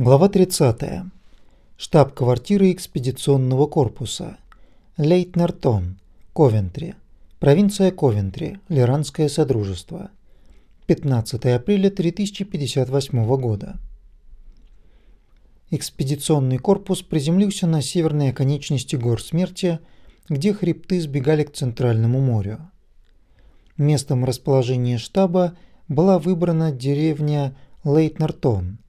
Глава 30. Штаб-квартира экспедиционного корпуса. Лейтнертон, Ковентри. Провинция Ковентри, Лиранское Содружество. 15 апреля 3058 года. Экспедиционный корпус приземлился на северной оконечности гор Смерти, где хребты сбегали к Центральному морю. Местом расположения штаба была выбрана деревня Лейтнертон –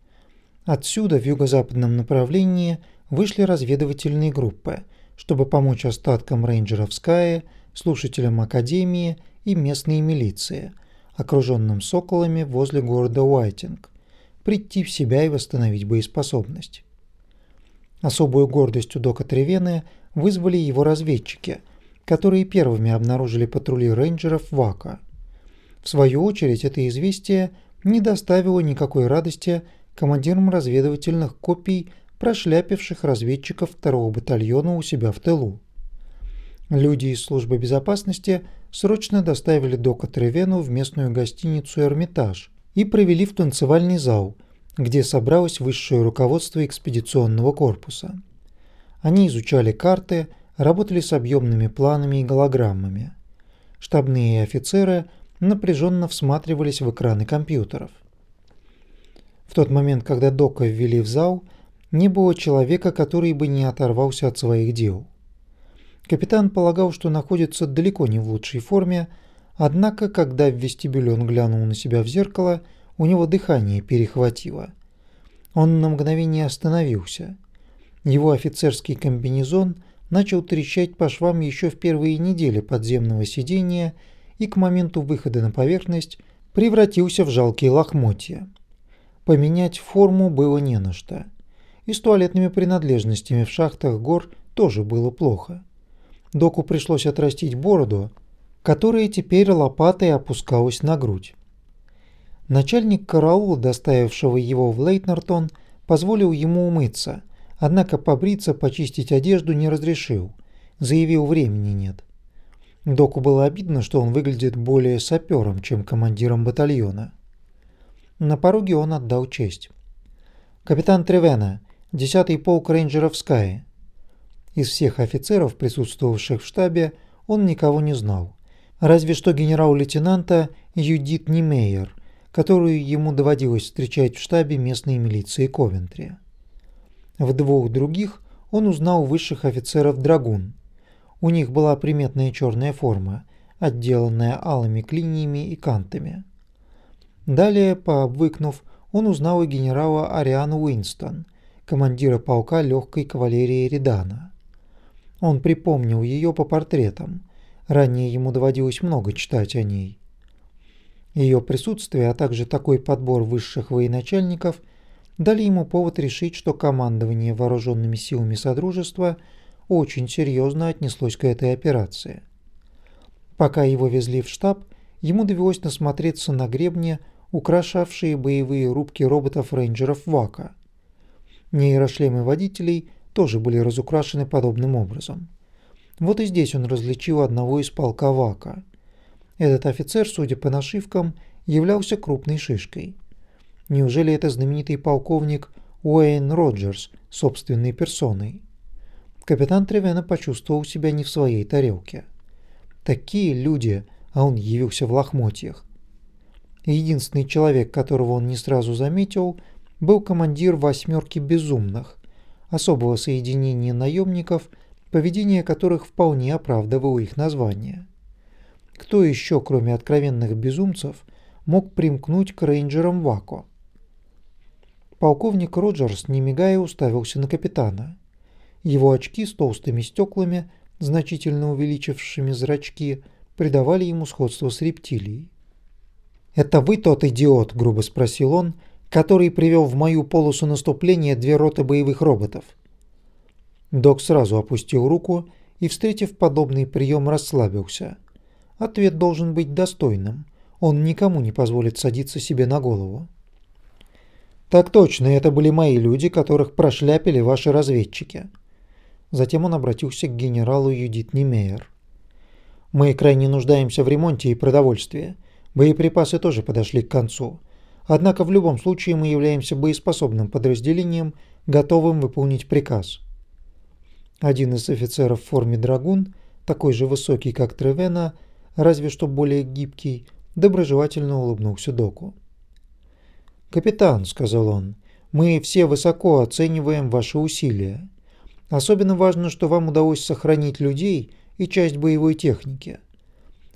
Отсюда в юго-западном направлении вышли разведывательные группы, чтобы помочь остаткам рейнджеров Ская, слушателям Академии и местной милиции, окруженным соколами возле города Уайтинг, прийти в себя и восстановить боеспособность. Особую гордость у Дока Тревены вызвали его разведчики, которые первыми обнаружили патрули рейнджеров Вака. В свою очередь это известие не доставило никакой радости командиром разведывательных копий прошляпивших разведчиков второго батальона у себя в тылу. Люди из службы безопасности срочно доставили Дока Тревену в местную гостиницу «Эрмитаж» и провели в танцевальный зал, где собралось высшее руководство экспедиционного корпуса. Они изучали карты, работали с объемными планами и голограммами. Штабные офицеры напряженно всматривались в экраны компьютеров. В тот момент, когда Дока ввели в зал, не было человека, который бы не оторвался от своих дел. Капитан полагал, что находится далеко не в лучшей форме, однако, когда в вестибюле он глянул на себя в зеркало, у него дыхание перехватило. Он на мгновение остановился. Его офицерский комбинезон начал трещать по швам еще в первые недели подземного сидения и к моменту выхода на поверхность превратился в жалкие лохмотья. Поменять форму было не на что. И с туалетными принадлежностями в шахтах гор тоже было плохо. Доку пришлось отрастить бороду, которая теперь лопатой опускалась на грудь. Начальник караула, доставившего его в Лейтнертон, позволил ему умыться, однако побриться, почистить одежду не разрешил, заявил времени нет. Доку было обидно, что он выглядит более сапером, чем командиром батальона. На пороге он отдал честь. «Капитан Тревена, 10-й полк рейнджеров Скай». Из всех офицеров, присутствовавших в штабе, он никого не знал. Разве что генерал-лейтенанта Юдит Немейер, которую ему доводилось встречать в штабе местной милиции Ковентри. В двух других он узнал высших офицеров «Драгун». У них была приметная черная форма, отделанная алыми клиниями и кантами. Далее, пообвыкнув, он узнал и генерала Ариану Уинстон, командира полка легкой кавалерии Редана. Он припомнил ее по портретам. Ранее ему доводилось много читать о ней. Ее присутствие, а также такой подбор высших военачальников дали ему повод решить, что командование вооруженными силами Содружества очень серьезно отнеслось к этой операции. Пока его везли в штаб, ему довелось насмотреться на гребне украшавшие боевые рубки роботов-рейнджеров ВАКа. Нейрошлемы водителей тоже были разукрашены подобным образом. Вот и здесь он различил одного из полка ВАКа. Этот офицер, судя по нашивкам, являлся крупной шишкой. Неужели это знаменитый полковник Уэйн Роджерс собственной персоной? Капитан Тревена почувствовал себя не в своей тарелке. Такие люди, а он явился в лохмотьях, Единственный человек, которого он не сразу заметил, был командир «восьмерки безумных», особого соединения наемников, поведение которых вполне оправдывало их название. Кто еще, кроме откровенных безумцев, мог примкнуть к рейнджерам Вако? Полковник Роджерс, не мигая, уставился на капитана. Его очки с толстыми стеклами, значительно увеличившими зрачки, придавали ему сходство с рептилией. «Это вы тот идиот?» – грубо спросил он, который привел в мою полосу наступления две роты боевых роботов. Док сразу опустил руку и, встретив подобный прием, расслабился. Ответ должен быть достойным. Он никому не позволит садиться себе на голову. «Так точно, это были мои люди, которых прошляпили ваши разведчики». Затем он обратился к генералу Юдит Немейер. «Мы крайне нуждаемся в ремонте и продовольствии. Боеприпасы тоже подошли к концу. Однако в любом случае мы являемся боеспособным подразделением, готовым выполнить приказ. Один из офицеров в форме драгун, такой же высокий, как Тревена, разве что более гибкий, доброжелательно улыбнулся Доку. «Капитан», — сказал он, — «мы все высоко оцениваем ваши усилия. Особенно важно, что вам удалось сохранить людей и часть боевой техники.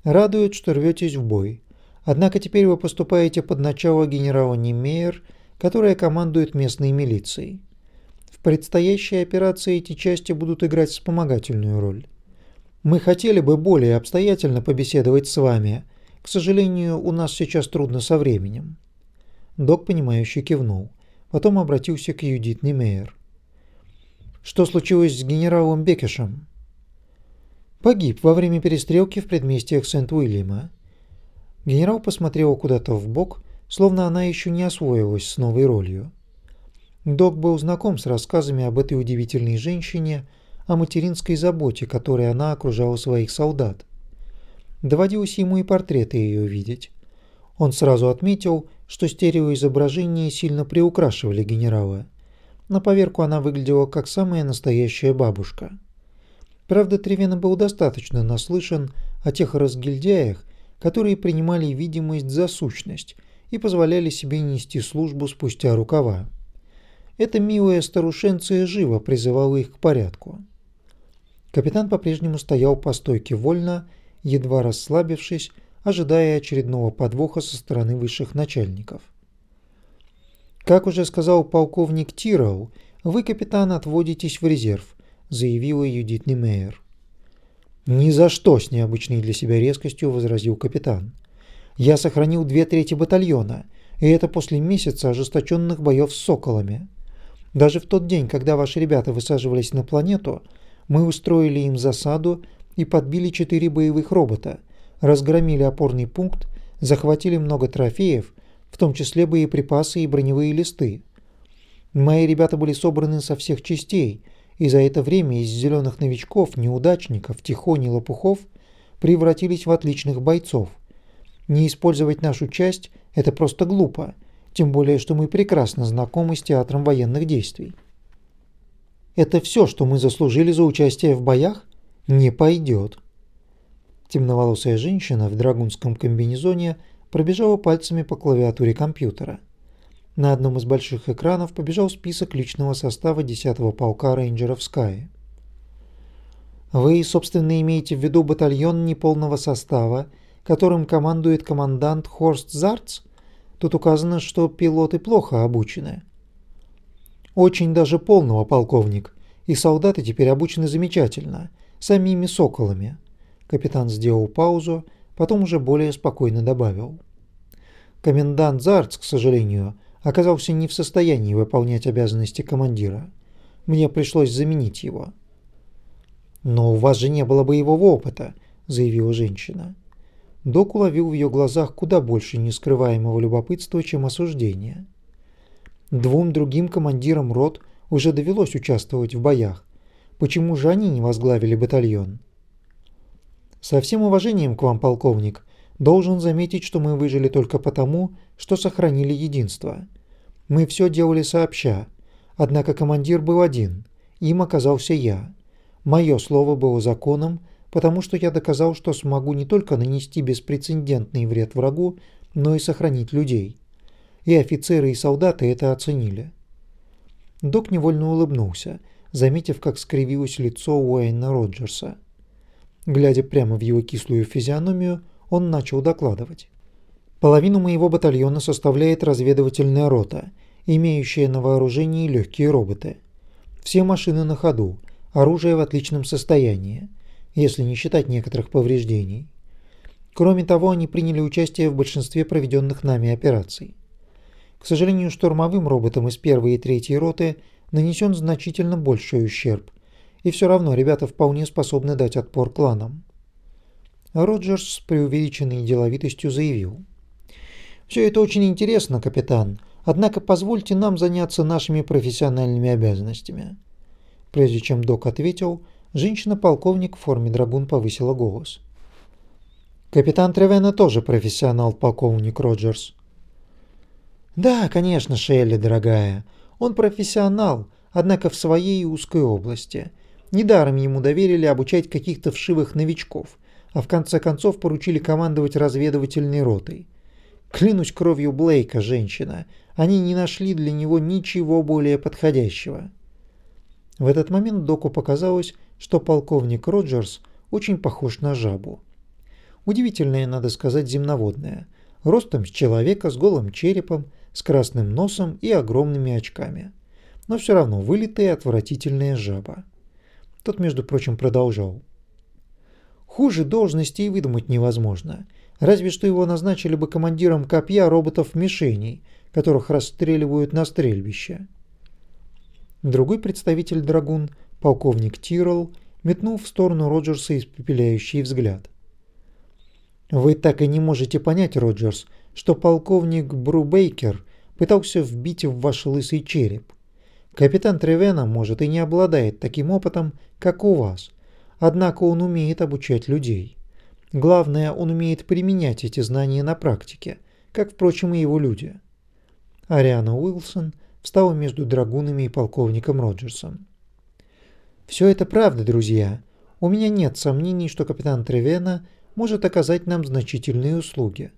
Радует, что рветесь в бой. Однако теперь вы поступаете под начало генерала Немейер, которая командует местной милицией. В предстоящей операции эти части будут играть вспомогательную роль. Мы хотели бы более обстоятельно побеседовать с вами. К сожалению, у нас сейчас трудно со временем. Док, понимающе кивнул. Потом обратился к Юдит Немейер. Что случилось с генералом Бекешем? Погиб во время перестрелки в предместьях Сент-Уильяма. Генерал посмотрел куда-то в бок, словно она еще не освоилась с новой ролью. Док был знаком с рассказами об этой удивительной женщине, о материнской заботе, которой она окружала своих солдат. Доводилось ему и портреты ее видеть. Он сразу отметил, что стереоизображения сильно приукрашивали генерала. На поверку она выглядела как самая настоящая бабушка. Правда, Тревена был достаточно наслышан о тех разгильдяях, которые принимали видимость за сущность и позволяли себе нести службу спустя рукава. Эта милая старушенция живо призывала их к порядку. Капитан по-прежнему стоял по стойке вольно, едва расслабившись, ожидая очередного подвоха со стороны высших начальников. «Как уже сказал полковник Тироу, вы, капитан, отводитесь в резерв», заявила Юдит Немейер. «Ни за что!» – с необычной для себя резкостью возразил капитан. «Я сохранил две трети батальона, и это после месяца ожесточенных боев с соколами. Даже в тот день, когда ваши ребята высаживались на планету, мы устроили им засаду и подбили четыре боевых робота, разгромили опорный пункт, захватили много трофеев, в том числе боеприпасы и броневые листы. Мои ребята были собраны со всех частей – и за это время из зеленых новичков, неудачников, тихоней лопухов превратились в отличных бойцов. Не использовать нашу часть – это просто глупо, тем более, что мы прекрасно знакомы с театром военных действий. Это все, что мы заслужили за участие в боях? Не пойдет. Темноволосая женщина в драгунском комбинезоне пробежала пальцами по клавиатуре компьютера – на одном из больших экранов побежал список личного состава 10-го полка рейнджеров Скай. Вы, собственно, имеете в виду батальон неполного состава, которым командует командант Хорст Зарц? Тут указано, что пилоты плохо обучены. Очень даже полного, полковник. И солдаты теперь обучены замечательно, самими соколами. Капитан сделал паузу, потом уже более спокойно добавил. Комендант Зарц, к сожалению, оказался не в состоянии выполнять обязанности командира. Мне пришлось заменить его. «Но у вас же не было боевого опыта», – заявила женщина. Док уловил в ее глазах куда больше нескрываемого любопытства, чем осуждения. Двум другим командирам рот уже довелось участвовать в боях. Почему же они не возглавили батальон? Со всем уважением к вам, полковник, должен заметить, что мы выжили только потому, что сохранили единство. Мы все делали сообща, однако командир был один, им оказался я. Мое слово было законом, потому что я доказал, что смогу не только нанести беспрецедентный вред врагу, но и сохранить людей. И офицеры, и солдаты это оценили. Док невольно улыбнулся, заметив, как скривилось лицо Уэйна Роджерса. Глядя прямо в его кислую физиономию, он начал докладывать. Половину моего батальона составляет разведывательная рота, имеющая на вооружении легкие роботы. Все машины на ходу, оружие в отличном состоянии, если не считать некоторых повреждений. Кроме того, они приняли участие в большинстве проведенных нами операций. К сожалению, штурмовым роботам из первой и третьей роты нанесен значительно больший ущерб, и все равно ребята вполне способны дать отпор кланам. Роджерс с преувеличенной деловитостью заявил – все это очень интересно, капитан, однако позвольте нам заняться нашими профессиональными обязанностями. Прежде чем док ответил, женщина-полковник в форме драгун повысила голос. Капитан Тревена тоже профессионал, полковник Роджерс. Да, конечно, Шелли, дорогая. Он профессионал, однако в своей узкой области. Недаром ему доверили обучать каких-то вшивых новичков, а в конце концов поручили командовать разведывательной ротой. Клянусь кровью Блейка, женщина, они не нашли для него ничего более подходящего. В этот момент Доку показалось, что полковник Роджерс очень похож на жабу. Удивительное, надо сказать, земноводное. Ростом с человека, с голым черепом, с красным носом и огромными очками. Но все равно вылитая отвратительная жаба. Тот, между прочим, продолжал. Хуже должности и выдумать невозможно. Разве что его назначили бы командиром копья роботов-мишеней, которых расстреливают на стрельбище. Другой представитель драгун, полковник Тирл, метнул в сторону Роджерса испепеляющий взгляд. «Вы так и не можете понять, Роджерс, что полковник Брубейкер пытался вбить в ваш лысый череп. Капитан Тревена, может, и не обладает таким опытом, как у вас, однако он умеет обучать людей. Главное, он умеет применять эти знания на практике, как, впрочем, и его люди». Ариана Уилсон встала между драгунами и полковником Роджерсом. «Все это правда, друзья. У меня нет сомнений, что капитан Тревена может оказать нам значительные услуги.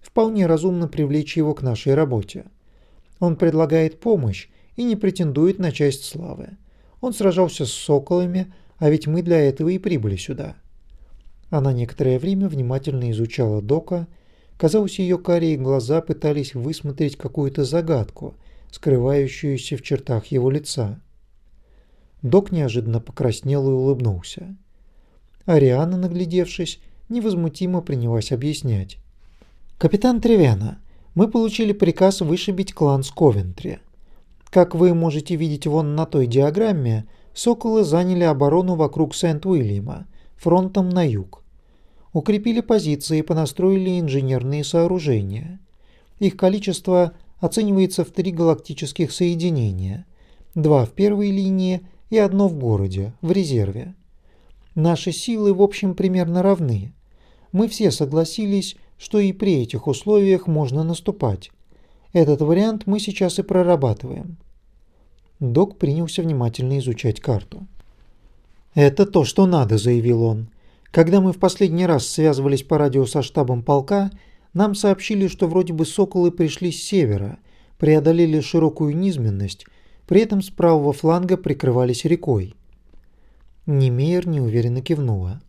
Вполне разумно привлечь его к нашей работе. Он предлагает помощь и не претендует на часть славы. Он сражался с соколами, а ведь мы для этого и прибыли сюда. Она некоторое время внимательно изучала Дока. Казалось, ее карие глаза пытались высмотреть какую-то загадку, скрывающуюся в чертах его лица. Док неожиданно покраснел и улыбнулся. Ариана, наглядевшись, невозмутимо принялась объяснять. «Капитан Тревяна, мы получили приказ вышибить клан с Ковентри. Как вы можете видеть вон на той диаграмме, соколы заняли оборону вокруг Сент-Уильяма, фронтом на юг. Укрепили позиции и понастроили инженерные сооружения. Их количество оценивается в три галактических соединения. Два в первой линии и одно в городе, в резерве. Наши силы, в общем, примерно равны. Мы все согласились, что и при этих условиях можно наступать. Этот вариант мы сейчас и прорабатываем. Док принялся внимательно изучать карту. «Это то, что надо», — заявил он. «Когда мы в последний раз связывались по радио со штабом полка, нам сообщили, что вроде бы соколы пришли с севера, преодолели широкую низменность, при этом с правого фланга прикрывались рекой. Немейер неуверенно кивнула.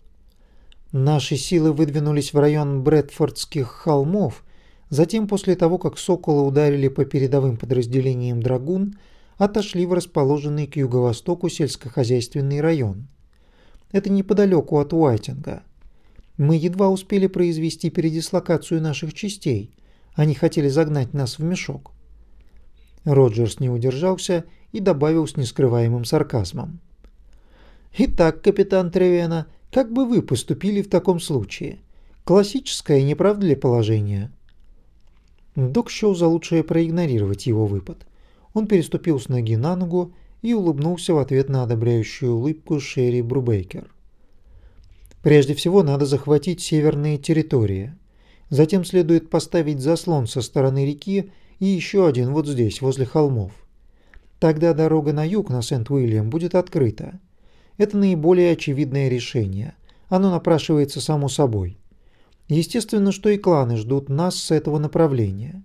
Наши силы выдвинулись в район Брэдфордских холмов, затем после того, как соколы ударили по передовым подразделениям «Драгун», отошли в расположенный к юго-востоку сельскохозяйственный район. Это неподалеку от Уайтинга. Мы едва успели произвести передислокацию наших частей. Они хотели загнать нас в мешок. Роджерс не удержался и добавил с нескрываемым сарказмом. «Итак, капитан Тревена, как бы вы поступили в таком случае? Классическое, не положение?» Док счел за лучшее проигнорировать его выпад. Он переступил с ноги на ногу и улыбнулся в ответ на одобряющую улыбку Шерри Брубейкер. Прежде всего надо захватить северные территории. Затем следует поставить заслон со стороны реки и еще один вот здесь, возле холмов. Тогда дорога на юг на Сент-Уильям будет открыта. Это наиболее очевидное решение. Оно напрашивается само собой. Естественно, что и кланы ждут нас с этого направления.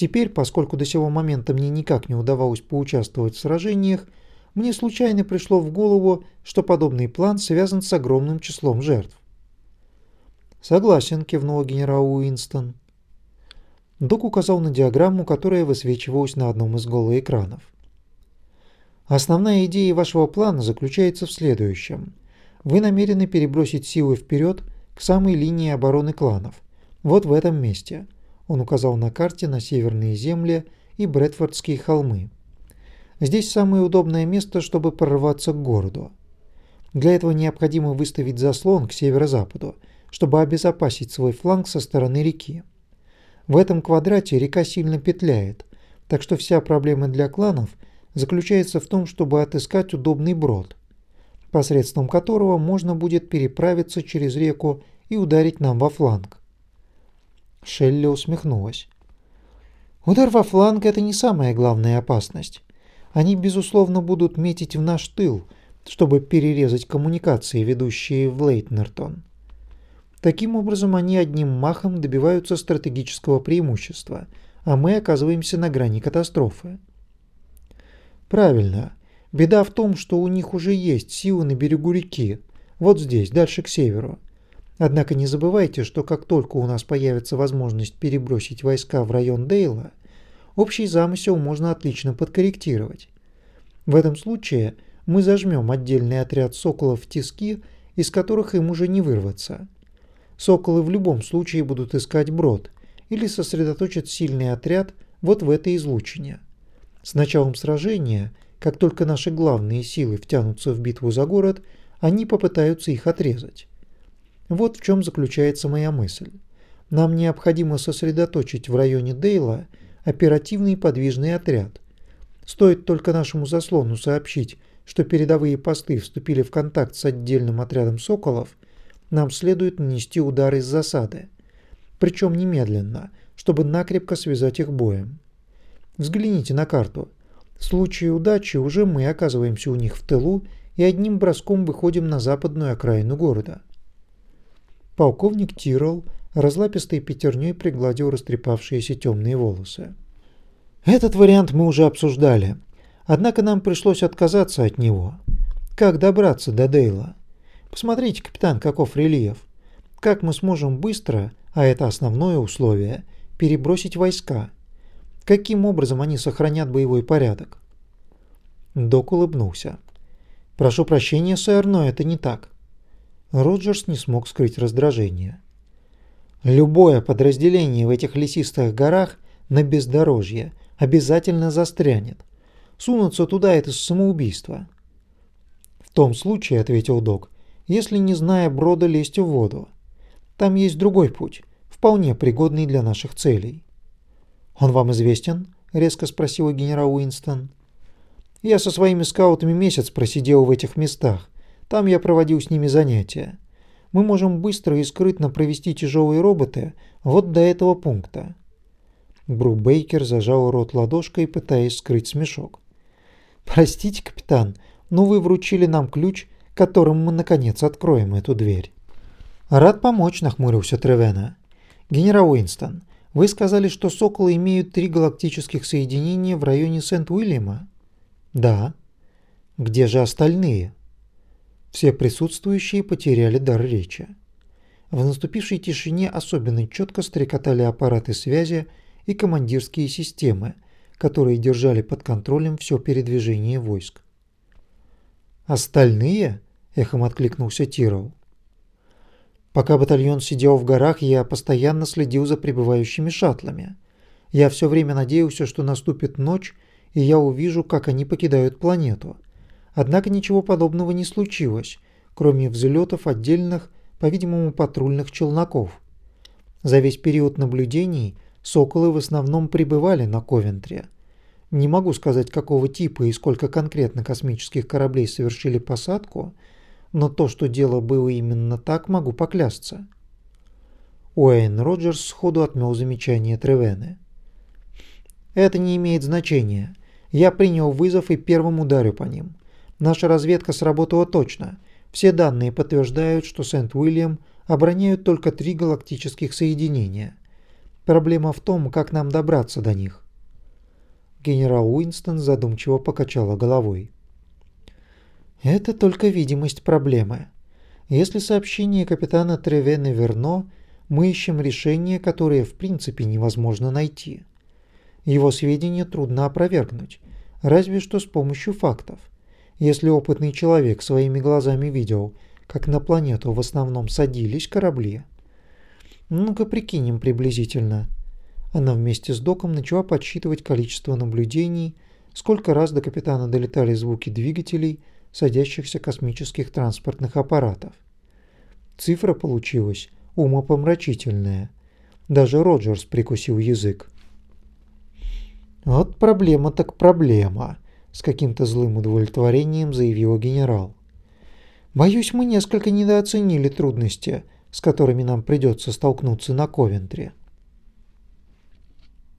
Теперь, поскольку до сего момента мне никак не удавалось поучаствовать в сражениях, мне случайно пришло в голову, что подобный план связан с огромным числом жертв. «Согласен», – кивнул генерал Уинстон. Док указал на диаграмму, которая высвечивалась на одном из голоэкранов. Основная идея вашего плана заключается в следующем. Вы намерены перебросить силы вперед к самой линии обороны кланов. Вот в этом месте. Он указал на карте на северные земли и Брэдфордские холмы. Здесь самое удобное место, чтобы прорваться к городу. Для этого необходимо выставить заслон к северо-западу, чтобы обезопасить свой фланг со стороны реки. В этом квадрате река сильно петляет, так что вся проблема для кланов заключается в том, чтобы отыскать удобный брод, посредством которого можно будет переправиться через реку и ударить нам во фланг. Шелли усмехнулась. Удар во фланг – это не самая главная опасность. Они, безусловно, будут метить в наш тыл, чтобы перерезать коммуникации, ведущие в Лейтнертон. Таким образом, они одним махом добиваются стратегического преимущества, а мы оказываемся на грани катастрофы. Правильно. Беда в том, что у них уже есть силы на берегу реки, вот здесь, дальше к северу. Однако не забывайте, что как только у нас появится возможность перебросить войска в район Дейла, общий замысел можно отлично подкорректировать. В этом случае мы зажмем отдельный отряд соколов в тиски, из которых им уже не вырваться. Соколы в любом случае будут искать брод или сосредоточат сильный отряд вот в этой излучине. С началом сражения, как только наши главные силы втянутся в битву за город, они попытаются их отрезать. Вот в чем заключается моя мысль. Нам необходимо сосредоточить в районе Дейла оперативный подвижный отряд. Стоит только нашему заслону сообщить, что передовые посты вступили в контакт с отдельным отрядом «Соколов», нам следует нанести удар из засады. Причем немедленно, чтобы накрепко связать их боем. Взгляните на карту. В случае удачи уже мы оказываемся у них в тылу и одним броском выходим на западную окраину города. Полковник Тирол разлапистой пятерней пригладил растрепавшиеся темные волосы. «Этот вариант мы уже обсуждали. Однако нам пришлось отказаться от него. Как добраться до Дейла? Посмотрите, капитан, каков рельеф. Как мы сможем быстро, а это основное условие, перебросить войска? Каким образом они сохранят боевой порядок?» Док улыбнулся. «Прошу прощения, сэр, но это не так. Роджерс не смог скрыть раздражение. Любое подразделение в этих лесистых горах на бездорожье обязательно застрянет. Сунуться туда – это самоубийство. В том случае, ответил док, если не зная брода лезть в воду. Там есть другой путь, вполне пригодный для наших целей. Он вам известен? резко спросил генерал Уинстон. Я со своими скаутами месяц просидел в этих местах там я проводил с ними занятия. Мы можем быстро и скрытно провести тяжелые роботы вот до этого пункта. Бру Бейкер зажал рот ладошкой, пытаясь скрыть смешок. «Простите, капитан, но вы вручили нам ключ, которым мы, наконец, откроем эту дверь». «Рад помочь», — нахмурился Тревена. «Генерал Уинстон, вы сказали, что «Соколы» имеют три галактических соединения в районе Сент-Уильяма?» «Да». «Где же остальные?» Все присутствующие потеряли дар речи. В наступившей тишине особенно четко стрекотали аппараты связи и командирские системы, которые держали под контролем все передвижение войск. «Остальные?» – эхом откликнулся Тирол. Пока батальон сидел в горах, я постоянно следил за прибывающими шаттлами. Я все время надеялся, что наступит ночь, и я увижу, как они покидают планету – Однако ничего подобного не случилось, кроме взлетов отдельных, по-видимому, патрульных челноков. За весь период наблюдений «Соколы» в основном прибывали на Ковентре. Не могу сказать, какого типа и сколько конкретно космических кораблей совершили посадку, но то, что дело было именно так, могу поклясться. Уэйн Роджерс сходу отмел замечание Тревены. «Это не имеет значения. Я принял вызов и первым ударю по ним. Наша разведка сработала точно. Все данные подтверждают, что Сент-Уильям обороняют только три галактических соединения. Проблема в том, как нам добраться до них. Генерал Уинстон задумчиво покачала головой. Это только видимость проблемы. Если сообщение капитана Тревены верно, мы ищем решение, которое в принципе невозможно найти. Его сведения трудно опровергнуть, разве что с помощью фактов. Если опытный человек своими глазами видел, как на планету в основном садились корабли. Ну-ка прикинем приблизительно. Она вместе с доком начала подсчитывать количество наблюдений, сколько раз до капитана долетали звуки двигателей садящихся космических транспортных аппаратов. Цифра получилась умопомрачительная. Даже Роджерс прикусил язык. Вот проблема так проблема с каким-то злым удовлетворением заявил генерал. Боюсь, мы несколько недооценили трудности, с которыми нам придется столкнуться на Ковентре.